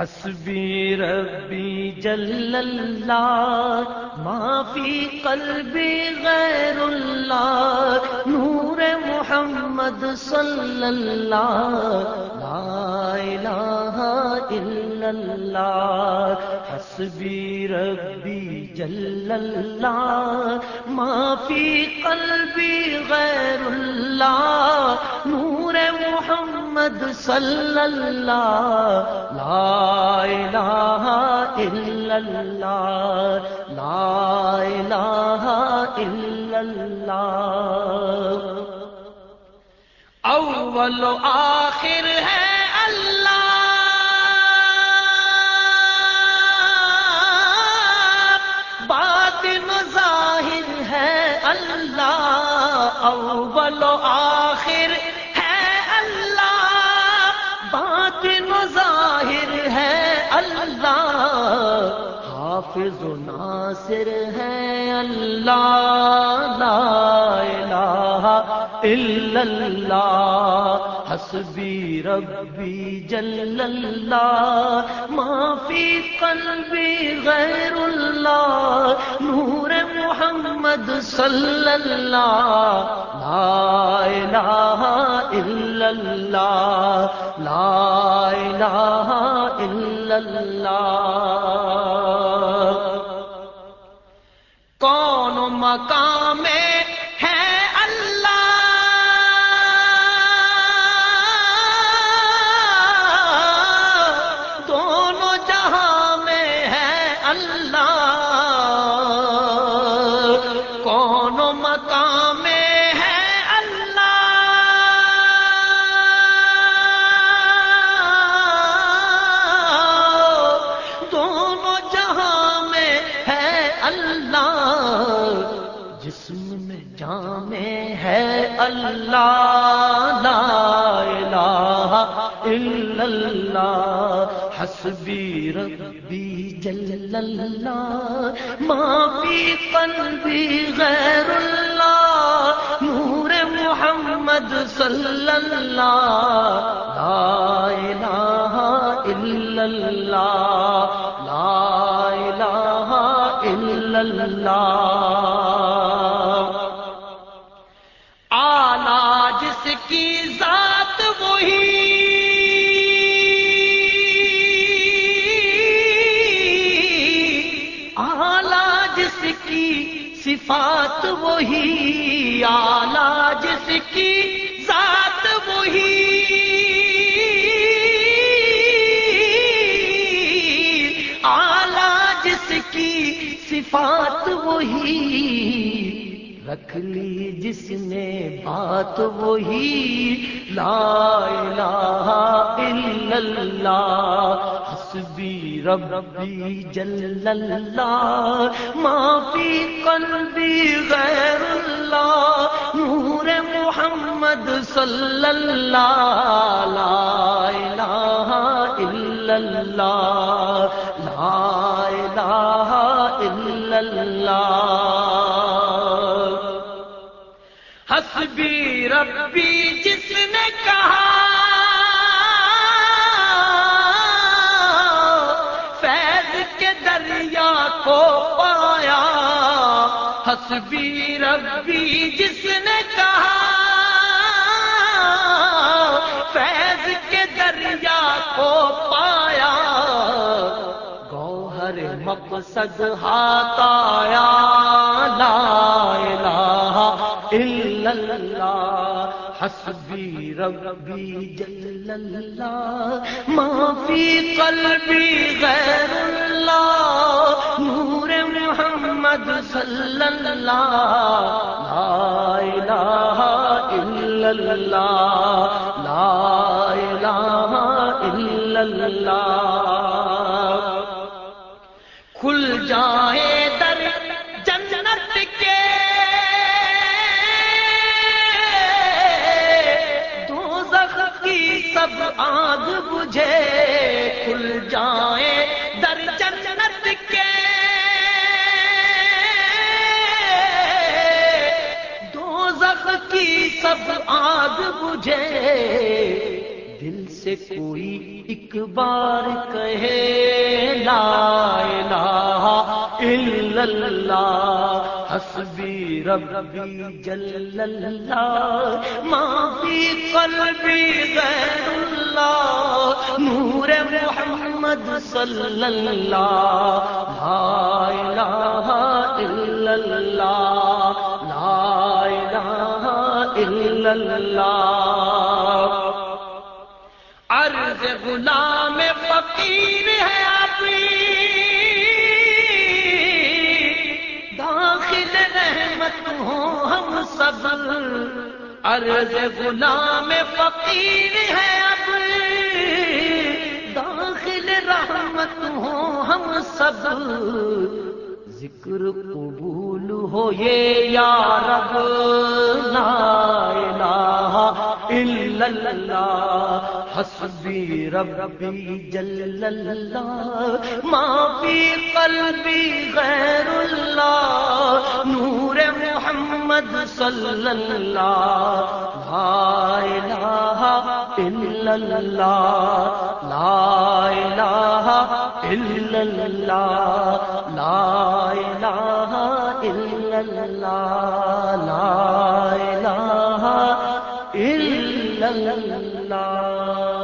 حسبی ربی جل اللہ ما فی قلبی غیر اللہ، نور محمد صلی اللہ، لا الہ الا اللہ، حسبی ربی جل اللہ ما فی قلبی غیر محمد صلی اللہ لا الہ الا اللہ لا الہ الا اللہ اول و آخر ہے اللہ باطن ظاہر ہے اللہ اول و آخر حافظ و ناصر ہے اللہ، لا الہ الا اللہ، حسبی ربی جل اللہ ما فی قلبی غیر اللہ، نور محمد صلی اللہ، لا الہ الا اللہ لا الہ الا اللہ کون مقام اللہ لا الہ الا اللہ، حسبی ربی جل اللہ ما فی قلبی غیر اللہ، نور محمد صلی اللہ، لا الہ الا اللہ، لا الہ الا اللہ۔ صفات وہی آلہ جس کی ذات وہی آلہ جس کی صفات وہی رکھ لی جس نے بات وہی لا الہ الا اللہ حسبی ربی جل اللہ ما فی قلبی غیر اللہ، نور محمد صلی اللہ، لا الہ الا اللہ، لا الہ الا اللہ۔ حسبی ربی جس کو پایا۔ حسبی ربی جس نے کہا، فیض کے دریا کو پایا۔ گوہر مقصد ہاتھ آیا لا الہ الا اللہ۔ حسبی ربی جل اللہ ما فی قلبی غیر اللہ۔ محمد صلی اللہ لا الہ الا اللہ، لا الہ الا اللہ، کھل جائے در جنت کے دوزخ کی سب آگ بجھے۔ سب آگ بجھے۔ دل سے کوئی ایک بار کہے، لا الہ الا اللہ، حسبی ربی جل اللہ ما فی قلبی غیر اللہ، نور محمد صلی اللہ، لا الہ الا اللہ۔ الا اللہ۔ عرض غلام فقیر ہے اپنی۔ داخل رحمت ہو ہم سب۔ عرض غلام فقیر ہے اب داخل رحمت ہو ہم سب۔ ذکر قبول ہو یہ یا رب، لا الہ الا اللہ، حسبی ربی جل اللہ، ما فی قلبی غیر اللہ، نور محمد صلی اللہ لا الہ الا اللہ لا الہ الا اللہ لا الہ الا اللہ لا الہ الا اللہ